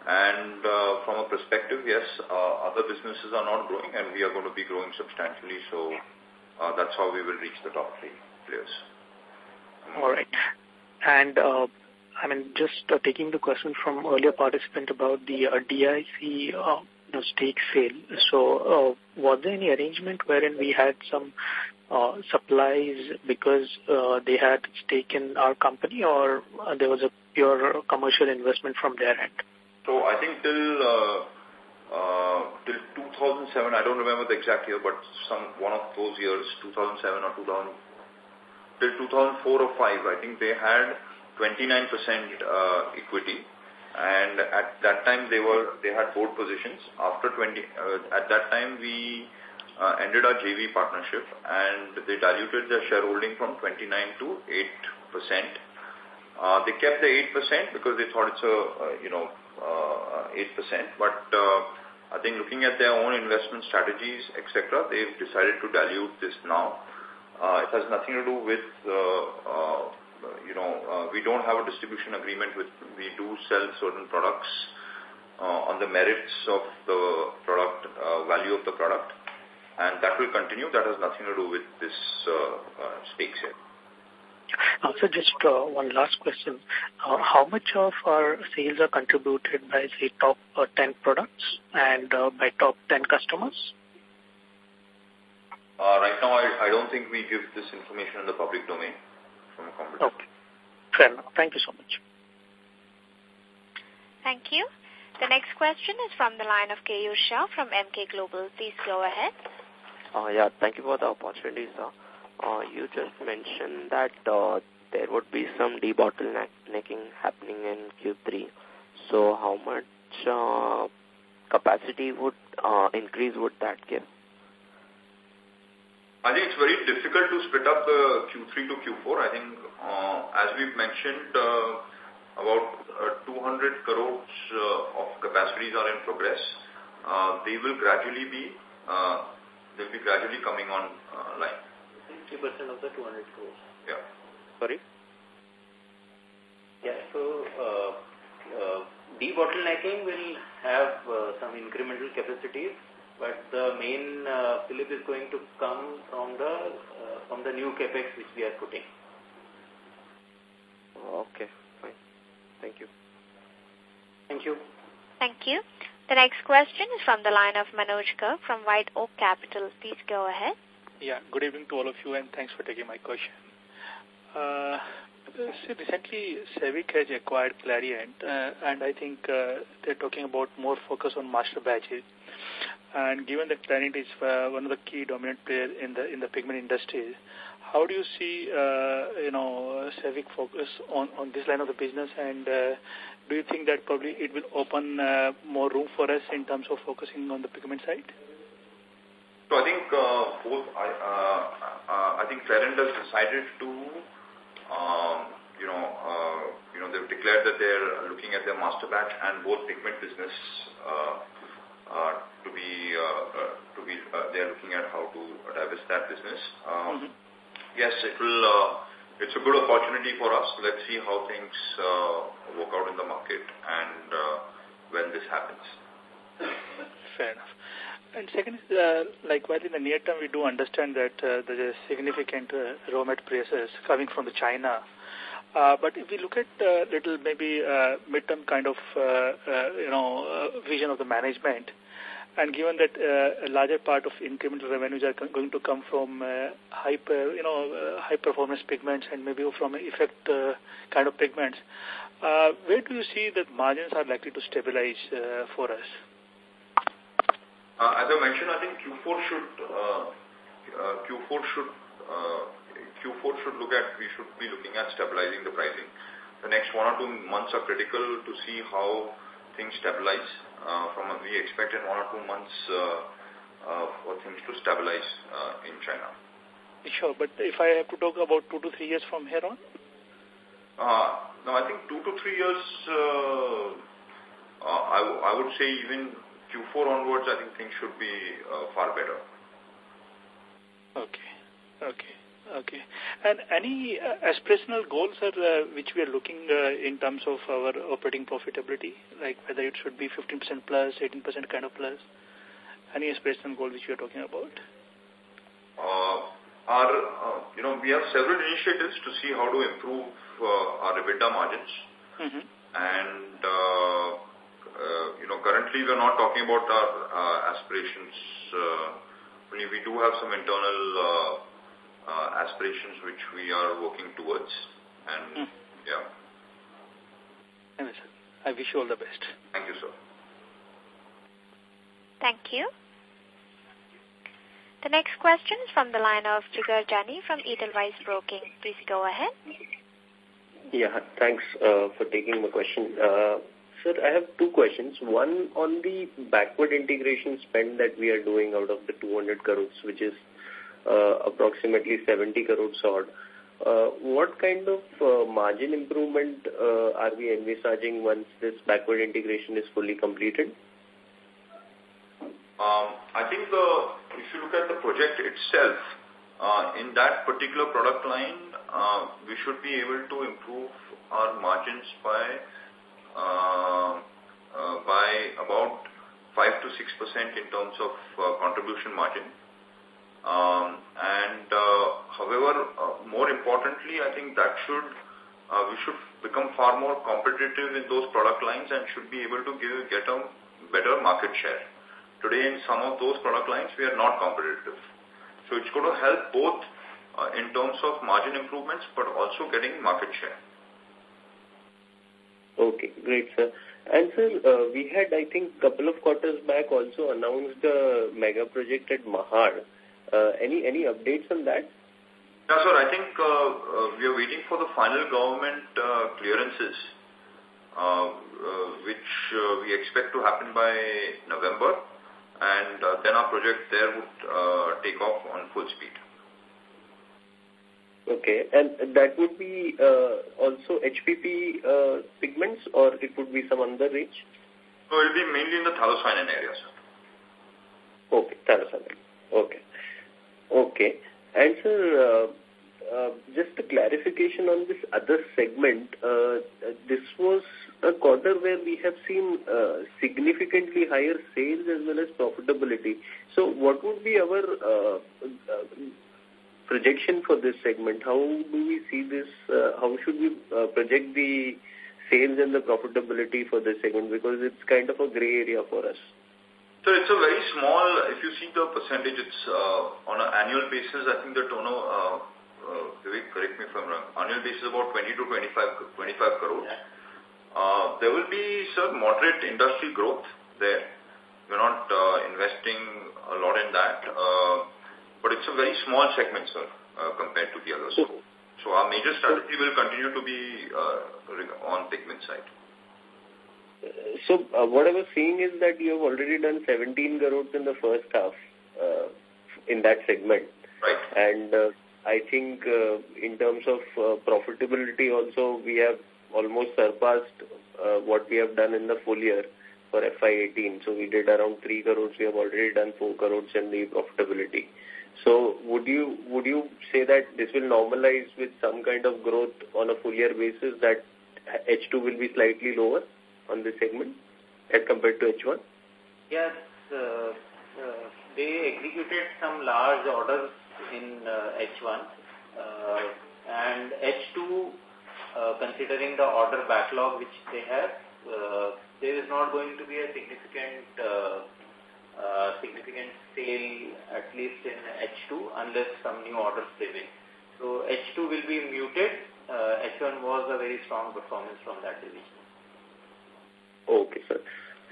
And uh, from a perspective, yes, uh, other businesses are not growing and we are going to be growing substantially. So uh, that's how we will reach the top three players. All right. And, uh, I mean, just uh, taking the question from earlier participant about the uh, DIC uh, stake sale. So, uh, was there any arrangement wherein we had some uh, supplies because uh, they had stake in our company or uh, there was a pure commercial investment from their end? So, I think till uh, uh, till 2007, I don't remember the exact year, but some one of those years, 2007 or 2000, till 2004 or 5, I think they had 29% uh, equity. And at that time, they were they had board positions. After 20, uh, at that time, we uh, ended our JV partnership, and they diluted their shareholding from 29 to 8 percent. Uh, they kept the 8 percent because they thought it's a uh, you know uh, 8 percent, but uh, I think looking at their own investment strategies, etc., they've decided to dilute this now. Uh, it has nothing to do with, uh, uh, you know, uh, we don't have a distribution agreement with, we do sell certain products uh, on the merits of the product, value of the product. And that will continue. That has nothing to do with this uh, uh, stake sale. Uh, so just uh, one last question. Uh, how much of our sales are contributed by, say, top uh, 10 products and by top 10 customers? Uh, right now, I, I don't think we give this information in the public domain from a competitor. Okay. Fair enough. Thank you so much. Thank you. The next question is from the line of Keyur Shah from Emkay Global. Please go ahead. Uh, yeah, thank you for the opportunity, sir. Uh, you just mentioned that uh, there would be some debottlenecking happening in Q3. So how much uh, capacity would uh, increase would that give? I think it's very difficult to split up the Q3 to Q4. I think, uh, as we've mentioned, uh, about uh, 200 crores uh, of capacities are in progress. Uh, they will gradually be, uh, they'll be gradually coming on uh, line. 60% of the 200 crores. Yeah. Sorry? Yeah, so uh, uh, debottlenecking will have uh, some incremental capacities but the main uh, fillip is going to come from the uh, from the new capex which we are putting. Okay, fine. Thank you. Thank you. Thank you. The next question is from the line of Manoj Garg from White Oak Capital. Please go ahead. Yeah, good evening to all of you and thanks for taking my question. Uh, see, recently SABIC has acquired Clariant uh, and I think uh, they're talking about more focus on master batches. And given that Clariant is uh, one of the key dominant players in the in the pigment industry, how do you see uh, you know SABIC focus on on this line of the business and uh, do you think that probably it will open uh, more room for us in terms of focusing on the pigment side? So I think uh, both I uh, uh, I think Clariant has decided to um, you know uh, you know they've declared that they're looking at their master batch and both pigment business uh, to be uh, uh, to be uh, they're looking at how to divest that business. Um, mm -hmm. Yes, it will. Uh, it's a good opportunity for us. Let's see how things uh, work out in the market and uh, when this happens. Fair enough. And second, uh, like while in the near term we do understand that uh, there is significant uh, raw material prices coming from the China, uh, but if we look at uh, little maybe uh, midterm kind of uh, uh, you know uh, vision of the management, and given that uh, a larger part of incremental revenues are going to come from uh, hyper, you know, uh, high performance pigments and maybe from effect uh, kind of pigments, uh, where do you see that margins are likely to stabilize uh, for us? Uh, as I mentioned, I think Q4 should uh, uh, Q4 should uh, Q4 should look at we should be looking at stabilizing the pricing. The next one or two months are critical to see how things stabilize. Uh, from a, we expect in one or two months uh, uh, for things to stabilize uh, in China. Sure, but if I have to talk about two to three years from here on? Uh, no, I think two to three years, uh, uh, I, I would say even Q4 onwards, I think things should be uh, far better. Okay, okay. Okay. And any uh, aspirational goals are, uh, which we are looking uh, in terms of our operating profitability, like whether it should be 15% plus, 18% kind of plus? Any aspirational goal which we are talking about? Uh, our, uh, you know, we have several initiatives to see how to improve uh, our EBITDA margins. Mm -hmm. And, uh, uh, you know, currently we are not talking about our uh, aspirations. Uh, we do have some internal uh, uh, aspirations which we are working towards. And, mm. yeah. Anyway, sir, I wish you all the best. Thank you, sir. Thank you. The next question is from the line of Jigar Jani from Edelweiss Broking. Please go ahead. Yeah, thanks uh, for taking my question. Uh, sir, I have two questions. One on the backward integration spend that we are doing out of the 200 crores, which is approximately 70 crores odd. Uh, what kind of uh, margin improvement uh, are we envisaging once this backward integration is fully completed? Um, I think the, if you look at the project itself, uh, in that particular product line, uh, we should be able to improve our margins by uh, uh, by about 5 to 6 percent in terms of uh, contribution margin. Um, and uh, however, uh, more importantly, I think that should uh, we should become far more competitive in those product lines and should be able to give get a better market share. Today, in some of those product lines, we are not competitive. So it's going to help both uh, in terms of margin improvements, but also getting market share. Okay, great, sir. And sir, uh, we had, I think, couple of quarters back also announced a mega project at Mahad. Uh, any any updates on that? Yeah, sir. I think uh, uh, we are waiting for the final government uh, clearances, uh, uh, which uh, we expect to happen by November, and uh, then our project there would uh, take off on full speed. Okay, and that would be uh, also HPP uh, pigments, or it would be some other range? So it will be mainly in the phthalocyanine area, sir. Okay, phthalocyanine. Okay. Okay. And sir, uh, uh, just a clarification on this other segment. Uh, this was a quarter where we have seen uh, significantly higher sales as well as profitability. So what would be our uh, uh, projection for this segment? How do we see this? How should we project the sales and the profitability for this segment? Because it's kind of a gray area for us. So it's a very small, if you see the percentage, it's uh, on an annual basis, I think the turnover, uh, uh, Vivek, correct me if I'm wrong, annual basis about 20 to 25, 25 crores. Yeah. Uh, there will be some moderate industry growth there. We're not uh, investing a lot in that, uh, but it's a very small segment, sir, uh, compared to the others. So, so our major strategy will continue to be uh, on pigment side. So uh, what I was seeing is that you have already done 17 crores in the first half uh, in that segment. Right. And uh, I think uh, in terms of uh, profitability also, we have almost surpassed uh, what we have done in the full year for FY18. So we did around 3 crores. We have already done 4 crores in the profitability. So would you would you say that this will normalize with some kind of growth on a full year basis that H2 will be slightly lower? On this segment as compared to H1? Yes, uh, uh, they executed some large orders in uh, H1 uh, and H2, uh, considering the order backlog which they have, uh, there is not going to be a significant uh, uh, significant sale at least in H2 unless some new orders win. So H2 will be muted. Uh, H1 was a very strong performance from that division. Okay, sir.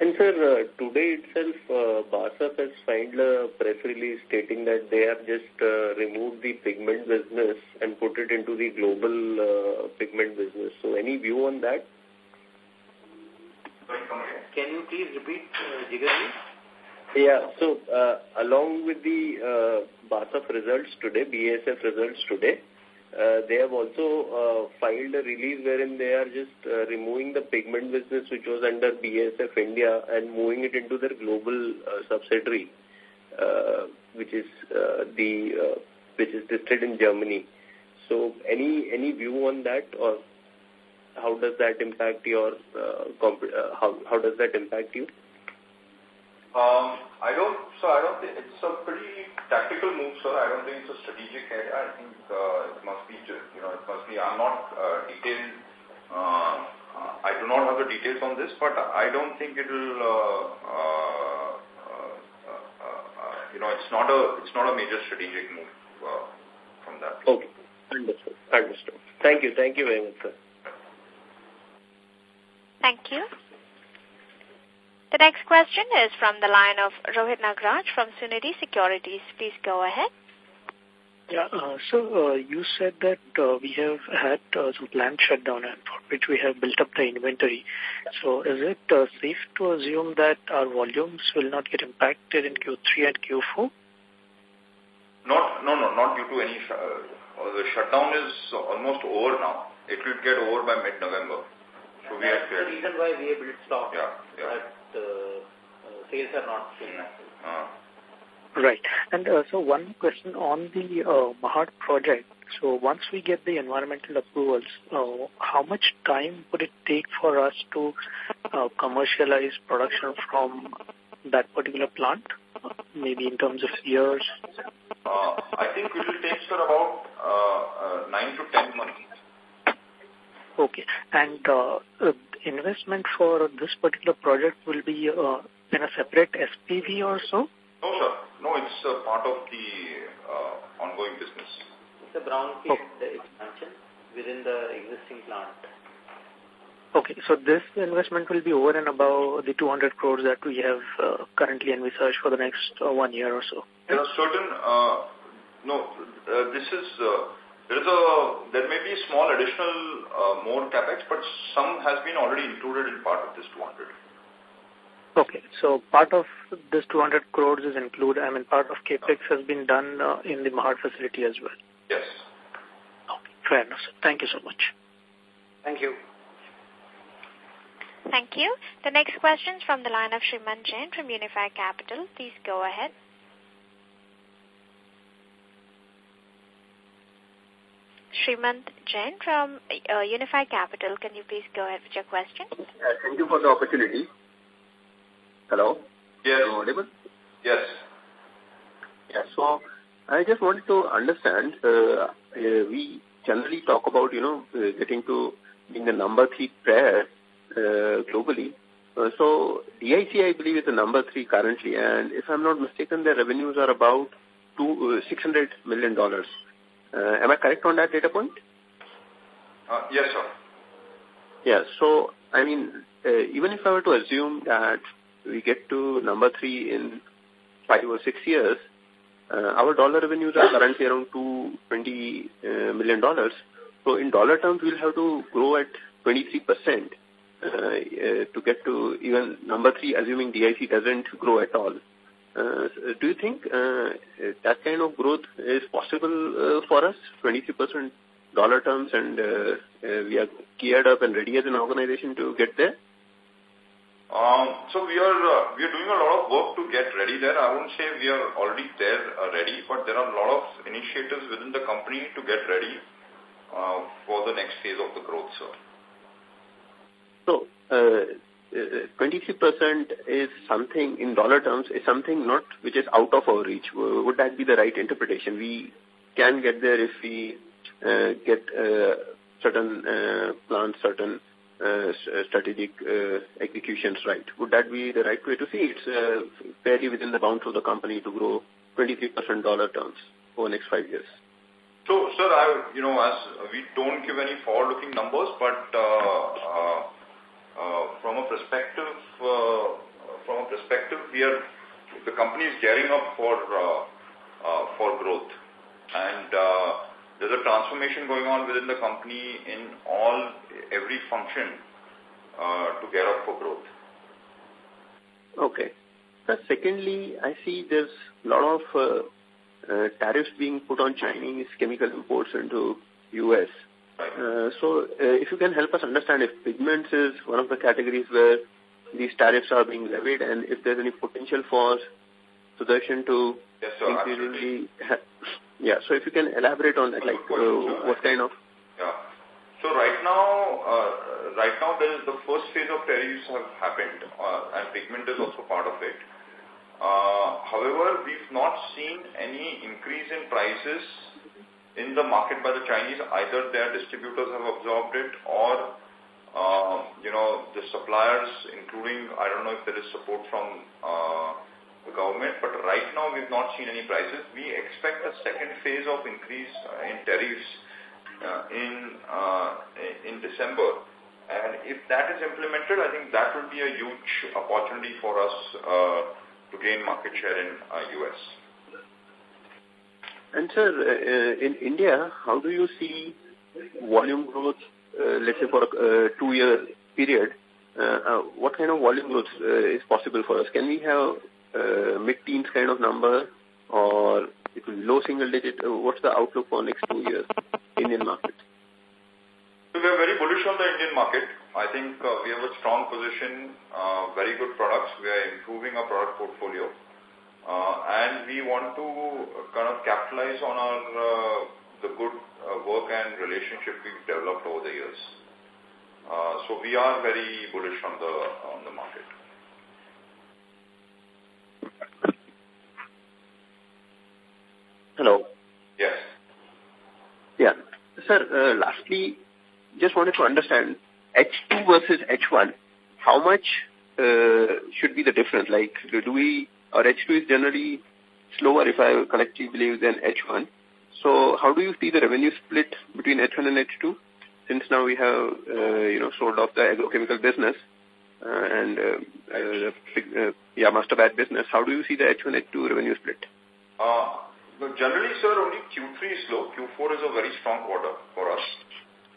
And sir, uh, today itself, uh, BASF has filed a press release stating that they have just uh, removed the pigment business and put it into the global uh, pigment business. So any view on that? Can you please repeat, uh? Yeah, so uh, along with the uh, BASF results today, BASF results today, they have also uh, filed a release wherein they are just uh, removing the pigment business which was under BASF India and moving it into their global uh, subsidiary, uh, which is uh, the uh, which is listed in Germany. So, any any view on that, or how does that impact your uh, uh, how how does that impact you? Um, I don't, so I don't think it's a pretty tactical move, sir. I don't think it's a strategic area. I think uh, it must be, you know, it must be, I'm not uh, detailed, uh, uh, I do not have the details on this, but I don't think it will, uh, uh, uh, uh, you know, it's not a, it's not a major strategic move uh, from that. Okay. Understood. Understood. Thank you. Thank you very much, sir. Thank you. The next question is from the line of Rohit Nagraj from Sunidhi Securities. Please go ahead. Yeah, uh, so uh, you said that uh, we have had uh, some plant shutdown and for which we have built up the inventory. So is it uh, safe to assume that our volumes will not get impacted in Q3 and Q4? Not, no, no, not due to any, uh, the shutdown is almost over now. It will get over by mid-November. So we That's the reason why we have built stock. Yeah, yeah uh, sales are not impacted. Uh. Right. And uh, so one question on the uh, Mahad project. So once we get the environmental approvals, uh, how much time would it take for us to uh, commercialize production from that particular plant? Uh, maybe in terms of years? Uh, I think it will take sir about uh, uh, 9 to 10 months. Okay. And uh, uh, investment for this particular project will be uh, in a separate SPV or so? No, sir. No, it's a part of the uh, ongoing business. It's a brownfield oh. expansion within the existing plant. Okay, so this investment will be over and above the 200 crores that we have uh, currently envisaged for the next uh, one year or so. There are certain, uh, no, uh, this is, uh, there is a there may be small additional uh, more capex, but some has been already included in part of this 200. Okay, so part of this 200 crores is included. I mean, part of capex has been done uh, in the Mahad facility as well. Yes. Okay, fair enough. Thank you so much. Thank you. Thank you. The next question is from the line of Shriman Jain from Unifi Capital. Please go ahead. Srimant Jain from uh, Unifi Capital. Can you please go ahead with your question? Uh, thank you for the opportunity. Hello? Yes. audible? Yes. Yeah, so I just wanted to understand, uh, uh, we generally talk about, you know, uh, getting to being the number three player uh, globally. Uh, so DIC, I believe, is the number three currently, and if I'm not mistaken, their revenues are about two, uh, $600 million. Uh, am I correct on that data point? Uh, yes, sir. Yeah, so, I mean, uh, even if I were to assume that we get to number three in five or six years, uh, our dollar revenues are currently around $220 uh, million dollars. So in dollar terms, we'll have to grow at 23% uh, uh, to get to even number three, assuming DIC doesn't grow at all. Uh, do you think uh, that kind of growth is possible uh, for us, 23% dollar terms, and uh, uh, we are geared up and ready as an organization to get there? Um, so we are uh, we are doing a lot of work to get ready there. I won't say we are already there uh, ready, but there are a lot of initiatives within the company to get ready uh, for the next phase of the growth, sir. So, uh, 23% uh, is something, in dollar terms, is something not which is out of our reach. Would that be the right interpretation? We can get there if we uh, get uh, certain uh, plans, certain uh, uh, strategic uh, executions right. Would that be the right way to see it? It's uh, fairly within the bounds of the company to grow 23% dollar terms over the next five years. So, sir, I, you know, as we don't give any forward-looking numbers, but uh, uh, from a perspective, uh, from a perspective, we are the company is gearing up for uh, uh, for growth, and uh, there's a transformation going on within the company in all every function uh, to gear up for growth. Okay. But secondly, I see there's a lot of uh, uh, tariffs being put on Chinese chemical imports into U.S. Uh, so uh, if you can help us understand if pigments is one of the categories where these tariffs are being levied and if there's any potential for Sudarshan to yes, sir, increasingly... Yeah, so if you can elaborate on that, like uh, what kind of... Yeah. So right now, uh, right now there is the first phase of tariffs have happened uh, and pigment is also part of it. Uh, however, we've not seen any increase in prices in the market by the Chinese. Either their distributors have absorbed it or, uh, you know, the suppliers, including, I don't know if there is support from uh, the government, but right now we've not seen any prices. We expect a second phase of increase uh, in tariffs uh, in, uh, in December. And if that is implemented, I think that will be a huge opportunity for us uh, to gain market share in uh, U.S. And sir, uh, in India, how do you see volume growth, uh, let's say for a uh, two-year period? Uh, uh, what kind of volume growth uh, is possible for us? Can we have mid-teens kind of number or it will be low single digit? What's the outlook for next two years Indian market? We are very bullish on the Indian market. I think we have a strong position, very good products. We are improving our product portfolio. Uh, and we want to kind of capitalize on our uh, the good uh, work and relationship we've developed over the years. Uh, so we are very bullish on the on the market. Hello. Yes. Yeah. Sir, uh, lastly, just wanted to understand H2 versus H1. How much uh, should be the difference? Like, do we, or H2 is generally slower if I correctly believe than H1. So how do you see the revenue split between H1 and H2? Since now we have, uh, you know, sold off the agrochemical business uh, and uh, uh, uh, yeah, Masterbatch business, how do you see the H1, H2 revenue split? Uh, generally, sir, only Q3 is slow. Q4 is a very strong quarter for us.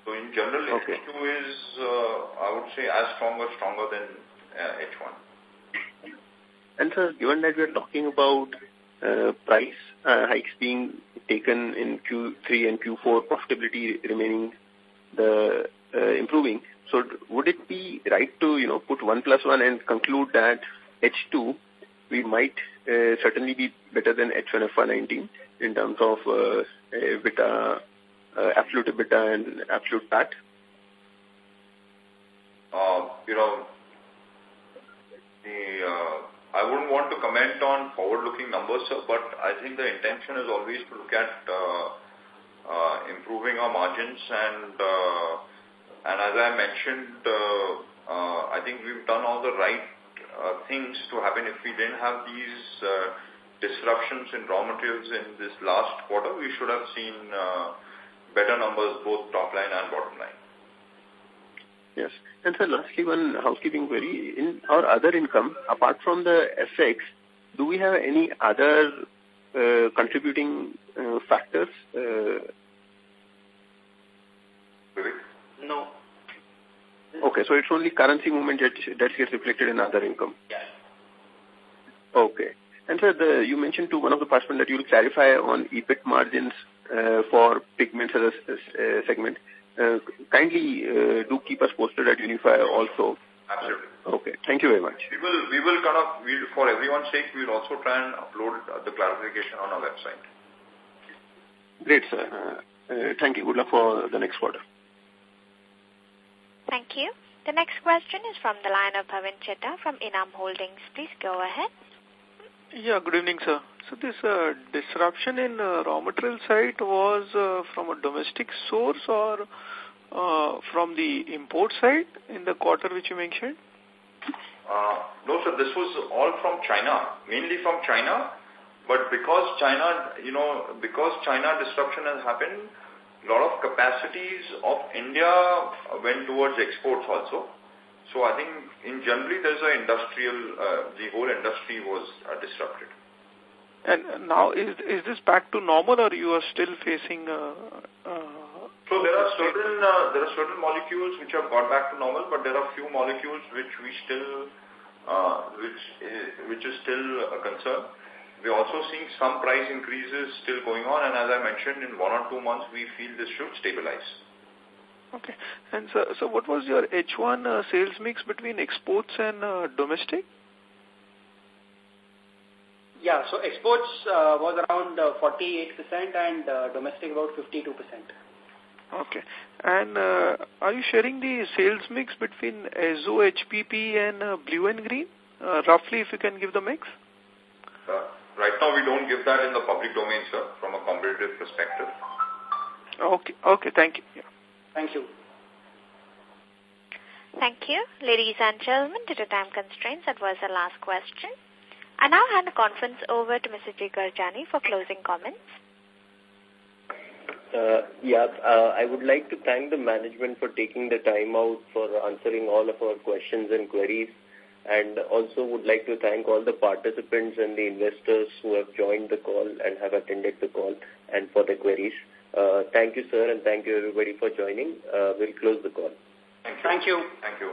So in general, okay. H2 is, uh, I would say, as strong or stronger than uh, H1. And sir, given that we are talking about uh, price uh, hikes being taken in Q3 and Q4, profitability remaining the uh, improving, so would it be right to, you know, put 1 plus 1 and conclude that H2 we might uh, certainly be better than H1 FY19 in terms of uh, EBITDA, uh, absolute EBITDA and absolute PAT? Uh, you know, I wouldn't want to comment on forward-looking numbers, sir, but I think the intention is always to look at uh, improving our margins and uh, and as I mentioned, uh, uh, I think we've done all the right uh, things to happen. If we didn't have these uh, disruptions in raw materials in this last quarter, we should have seen uh, better numbers, both top line and bottom line. Yes. And sir, lastly, one housekeeping query. In our other income, apart from the FX, do we have any other uh, contributing uh, factors? Uh, no. Okay, so it's only currency movement that, that gets reflected in other income? Yes. Okay. And sir, the, you mentioned to one of the participants that you will clarify on EBIT margins uh, for pigments as a uh, segment. Uh, kindly uh, do keep us posted at Unify also. Absolutely. Okay. Thank you very much. We will, we will kind of, we, for everyone's sake, we will also try and upload the clarification on our website. Great, sir. Uh, uh, thank you. Good luck for the next quarter. Thank you. The next question is from the line of Bhavin Chheda from Enam Holdings. Please go ahead. Yeah, good evening, sir. So this uh, disruption in uh, raw material side was uh, from a domestic source or uh, from the import side in the quarter which you mentioned? Uh, no, sir, this was all from China, mainly from China. But because China, you know, because China disruption has happened, a lot of capacities of India went towards exports also. So I think in generally there's an industrial, uh, the whole industry was uh, disrupted. And now is is this back to normal or you are still facing uh, uh, so there are certain uh, there are certain molecules which have got back to normal, but there are few molecules which we still uh, which is, which is still a concern. We're also seeing some price increases still going on, and as I mentioned, in one or two months, we feel this should stabilize. Okay. And so, so what was your H1 uh, sales mix between exports and uh, domestic? Yeah, so exports uh, was around 48% uh, and uh, domestic about 52%. Okay. And uh, are you sharing the sales mix between Azo, HPP and uh, blue and green? Uh, roughly, if you can give the mix? Uh, right now, we don't give that in the public domain, sir, from a competitive perspective. Okay. Okay. Thank you. Yeah. Thank you. Thank you. Ladies and gentlemen, due to time constraints, that was the last question. I now hand the conference over to Mr. Jigar Jani for closing comments. Uh, yeah, uh, I would like to thank the management for taking the time out for answering all of our questions and queries and also would like to thank all the participants and the investors who have joined the call and have attended the call and for the queries. Uh, thank you, sir, and thank you, everybody, for joining. Uh, we'll close the call. Thank you. Thank you. Thank you.